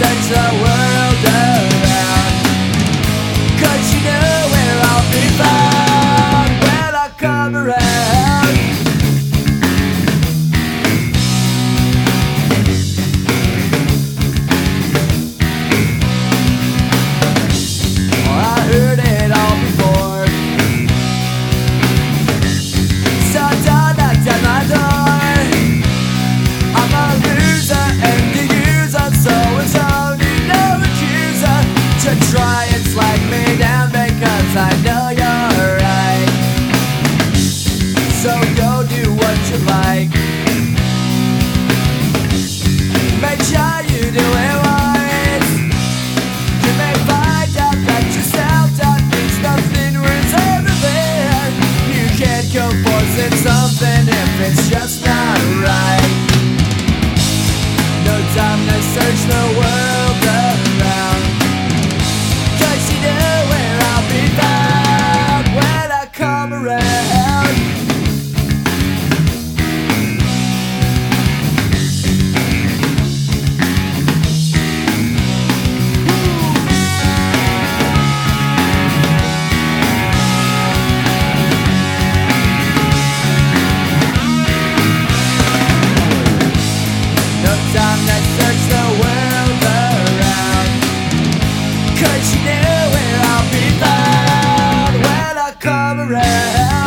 such a world There's no way never.